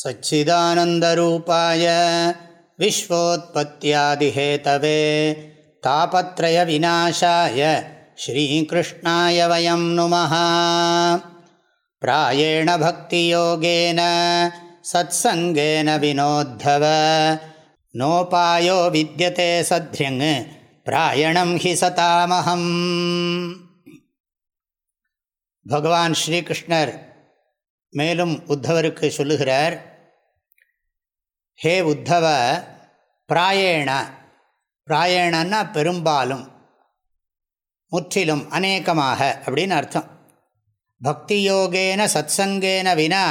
सच्चिदानन्दरूपाय विश्वोत्पत्त्यादिहेतवे तापत्रयविनाशाय श्रीकृष्णाय वयं नुमः प्रायेण भक्तियोगेन सत्सङ्गेन विनोद्धव नोपायो विद्यते सध्यङ् प्रायणं हि सतामहम् பகவான் ஸ்ரீகிருஷ்ணர் மேலும் உத்தவருக்கு சொல்லுகிறார் ஹே உத்தவ பிராயேண. பிராயேணன்னா பெரும்பாலும் முற்றிலும் அநேகமாக அப்படின்னு அர்த்தம். பக்தி யோகேன சத்சங்கேன வினா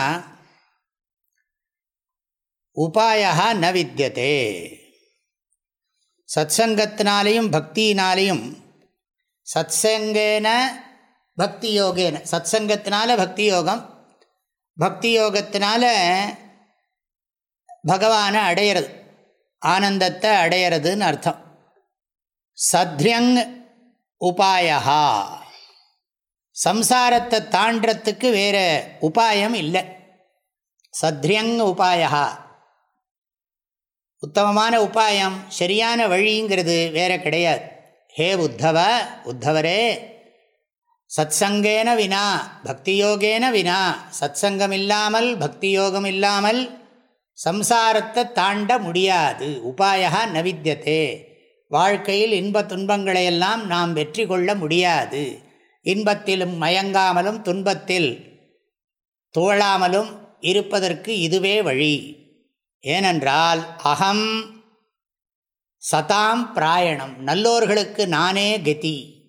உபாயா ந வித்தியதே சத்சங்கத்தினாலேயும் பக்தியினாலேயும் சத்சங்கேன பக்தி யோகேன சத்சங்கத்தினால பக்தி யோகம் பக்தி யோகத்தினால பகவானை அடையிறது. ஆனந்தத்தை அடையிறதுன்னு அர்த்தம். சத்ரியங் உபாயா சம்சாரத்தை தாண்டத்துக்கு வேறு உபாயம் இல்லை. சத்ரியங் உபாயா உத்தமமான உபாயம் சரியான வழிங்கிறது வேற கிடையாது. ஹே உத்தவ உத்தவரே சத்சங்கேன வினா பக்தியோகேன வினா சத்சங்கம் இல்லாமல் பக்தியோகம் இல்லாமல் சம்சாரத்தை தாண்ட முடியாது. உபாயா நவித்தியதே வாழ்க்கையில் இன்ப துன்பங்களையெல்லாம் நாம் வெற்றி கொள்ள முடியாது. இன்பத்திலும் மயங்காமலும் துன்பத்தில் தோழாமலும் இருப்பதற்கு இதுவே வழி. ஏனென்றால் அகம் சதாம் பிராயணம். நல்லோர்களுக்கு நானே கதி.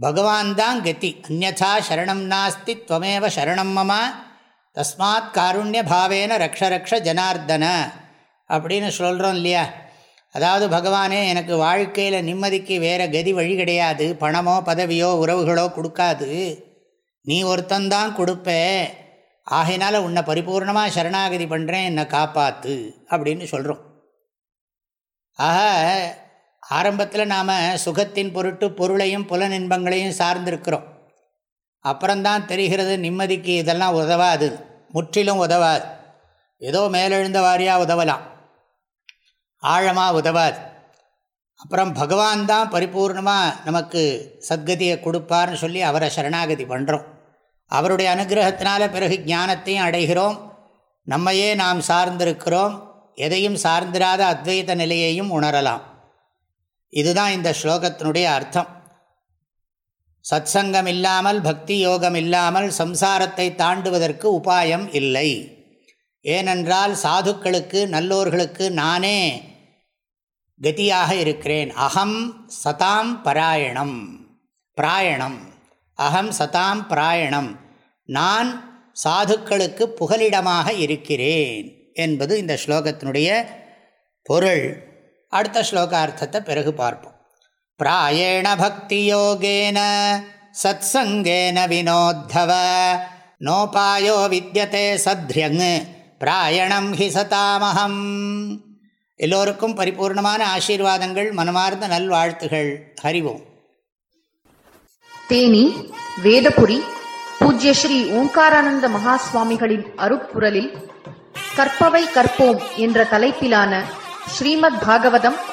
பகவான் தான் கதி. அந்நா சரணம் நாஸ்தி துவமேவ சரணம் மமா. தஸ்மாத் காருண்ய பாவேன ரக்ஷ ரக்ஷ ஜனார்தன அப்படின்னு சொல்கிறோம் இல்லையா? அதாவது பகவானே எனக்கு வாழ்க்கையில் நிம்மதிக்கு வேறு கதி வழி கிடையாது. பணமோ பதவியோ உறவுகளோ கொடுக்காது. நீ ஒருத்தந்தான் கொடுப்ப. ஆகையினால உன்னை பரிபூர்ணமாக சரணாகதி பண்ணுறேன் என்னை காப்பாற்று அப்படின்னு சொல்கிறோம் ஆக ஆரம்பத்தில் நாம் சுகத்தின் பொருட்டு பொருளையும் புலனின்பங்களையும் சார்ந்திருக்கிறோம். அப்புறம்தான் தெரிகிறது நிம்மதிக்கு இதெல்லாம் உதவாது. முற்றிலும் உதவாது. ஏதோ மேலெழுந்த வாரியாக உதவலாம். ஆழமாக உதவாது. அப்புறம் பகவான் தான் பரிபூர்ணமாக நமக்கு சத்கதியை கொடுப்பார்னு சொல்லி அவரை சரணாகதி பண்ணுறோம் அவருடைய அனுகிரகத்தினால பிறகு ஞானத்தையும் அடைகிறோம். நம்மையே நாம் சார்ந்திருக்கிறோம். எதையும் சார்ந்திராத அத்வைத நிலையையும் உணரலாம். இதுதான் இந்த ஸ்லோகத்தினுடைய அர்த்தம். சத்சங்கம் இல்லாமல் பக்தி யோகம் இல்லாமல் சம்சாரத்தை தாண்டுவதற்கு உபாயம் இல்லை. ஏனென்றால் சாதுக்களுக்கு நல்லோர்களுக்கு நானே கதியாக இருக்கிறேன். அகம் சதாம் பராயணம். பிராயணம். அகம் சதாம் பிராயணம். நான் சாதுக்களுக்கு புகலிடமாக இருக்கிறேன் என்பது இந்த ஸ்லோகத்தினுடைய பொருள். அடுத்த ஸ்லோகார்த்தத்தை பிறகு பார்ப்போம். பிராயேண பக்தி யோகேன சத்சங்கேன வினோத்தவ நோபாயோ வித்தியதே சத்யங் பிராயணம் ஹி சதாமகம் எல்லோருக்கும் பரிபூர்ணமான ஆசீர்வாதங்கள் மனமார்ந்த நல்வாழ்த்துகள். ஹரிவோம். தேனி வேதபுரி பூஜ்ய ஸ்ரீ ஓங்காரானந்த மகாஸ்வாமிகளின் அருப்புரலில் கற்பவை கற்போம் என்ற தலைப்பிலான ஸ்ரீமத் பாகவதம்